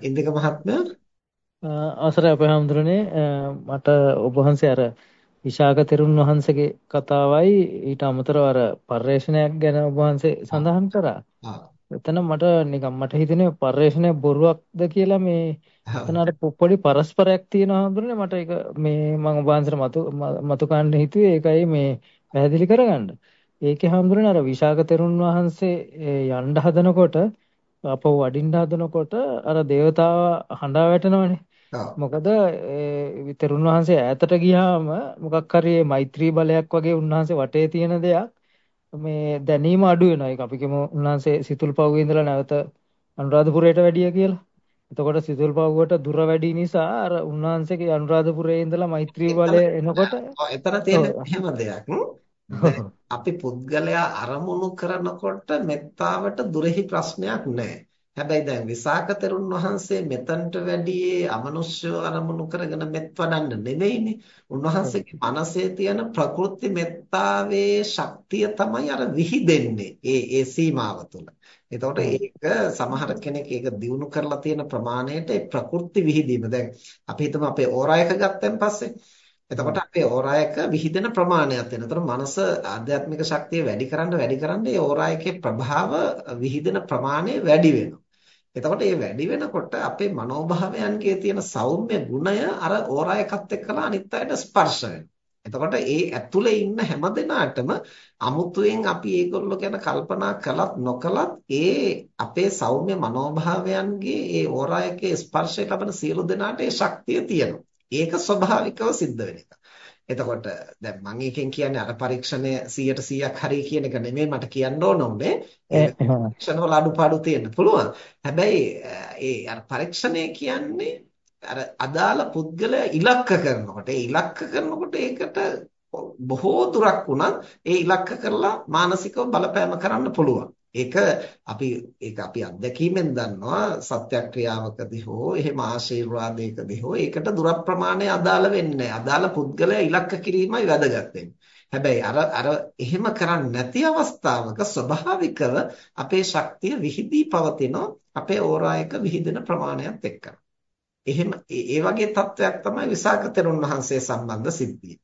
ඉන්දික මහත්මයා? අවසරයි අපේ හැඳුනනේ මට ඔබ වහන්සේ අර විශාක තෙරුන් වහන්සේගේ කතාවයි ඊට අමතරව අර පර්යේෂණයක් ගැන ඔබ වහන්සේ සඳහන් කරා. එතන මට නිකන් මට හිතෙන්නේ පර්යේෂණය බොරුවක්ද කියලා මේ එතන අර පොඩි පරස්පරයක් තියෙනවා හඳුනනේ මට ඒක මේ මම ඔබ වහන්සේට මතු මතු කන්න හිතුවේ ඒකයි මේ පැහැදිලි කරගන්න. ඒකේ හඳුනන අර විශාක තෙරුන් වහන්සේ යන්න හදනකොට අපව වඩින්න හදනකොට අර దేవතාව හඬා වැටෙනවනේ. මොකද විතරුන් වහන්සේ ඈතට ගියාම මොකක් හරි මෛත්‍රී බලයක් වගේ උන්වහන්සේ වටේ තියෙන දෙයක් මේ දැනීම අඩු වෙනවා. ඒක අපි කියමු උන්වහන්සේ සිතුල්පව්වේ ඉඳලා නැවත අනුරාධපුරයට වැඩිය කියලා. එතකොට සිතුල්පව්වට දුර වැඩි නිසා අර උන්වහන්සේගේ අනුරාධපුරයේ ඉඳලා මෛත්‍රී බලය එනකොට එතන තියෙන එහෙම දෙයක්. අපි පුද්ගලයා අරමුණු කරනකොට මෙත්තාවට දුරෙහි ප්‍රශ්නයක් නැහැ. හැබැයි දැන් විසාක තෙරුන් වහන්සේ මෙතනට වැඩියේ අමනුෂ්‍යව අරමුණු කරගෙන මෙත් වඩන්න නෙමෙයිනේ. උන්වහන්සේගේ මනසේ තියෙන ප්‍රකෘති මෙත්තාවේ ශක්තිය තමයි අර විහිදෙන්නේ. ඒ ඒ සීමාව තුළ. එතකොට ඒක සමහර කෙනෙක් ඒක දිනු කරලා තියෙන ප්‍රමාණයට ඒ ප්‍රකෘති විහිදීම. දැන් අපි හිතමු අපේ ඕරායක ගත්තන් පස්සේ එතකොට අපේ ඕරායක විහිදෙන ප්‍රමාණයක් වෙනවා. එතකොට මනස ආධ්‍යාත්මික ශක්තිය වැඩි කරන්න වැඩි කරන්න ඒ ඕරායකේ ප්‍රභාව විහිදෙන ප්‍රමාණය වැඩි වෙනවා. එතකොට මේ වැඩි වෙනකොට අපේ මනෝභාවයන්ගේ තියෙන සෞම්‍ය ගුණය අර ඕරායකත් එක්කලා අනිත් අයට ස්පර්ශ එතකොට ඒ ඇතුලේ ඉන්න හැම දෙනාටම අමුතුවෙන් අපි ඒගොල්ලෝ ගැන කල්පනා කළත් නොකළත් ඒ අපේ සෞම්‍ය මනෝභාවයන්ගේ ඒ ඕරායකේ ස්පර්ශය ලබන සියලු දෙනාට ඒ ශක්තිය තියෙනවා. ඒක ස්වභාවිකව සිද්ධ වෙන එක. එතකොට දැන් මම එකෙන් කියන්නේ අර පරීක්ෂණය 100ට 100ක් හරි කියන එක නෙමෙයි මට කියන්න ඕන උනේ. පරීක්ෂණ වල අඩුපාඩු තියෙන්න පුළුවන්. හැබැයි ඒ අර පරීක්ෂණය කියන්නේ අර අදාළ පුද්ගලයා ඉලක්ක කරනකොට ඒ ඉලක්ක කරනකොට ඒකට බොහෝ දුරක් වුණත් ඒ ඉලක්ක කරලා මානසිකව බලපෑම කරන්න පුළුවන්. ඒක අපි ඒක අපි අත්දැකීමෙන් දන්නවා සත්‍යක්‍රියාවකදී හෝ එහෙම ආශිර්වාදයකදී හෝ ඒකට දුර ප්‍රමාණය අදාළ වෙන්නේ අදාළ පුද්ගලයා ඉලක්ක කිරීමයි වැදගත් හැබැයි අර අර එහෙම කරන්නේ නැති අවස්ථාවක ස්වභාවිකව අපේ ශක්තිය විහිදී පවතිනවා අපේ ඕරායක විහිදෙන ප්‍රමාණයත් එක්ක. එහෙම ඒ වගේ තත්වයක් තමයි විසාක තෙරුන් වහන්සේ සම්බන්ධ සිද්ධිය.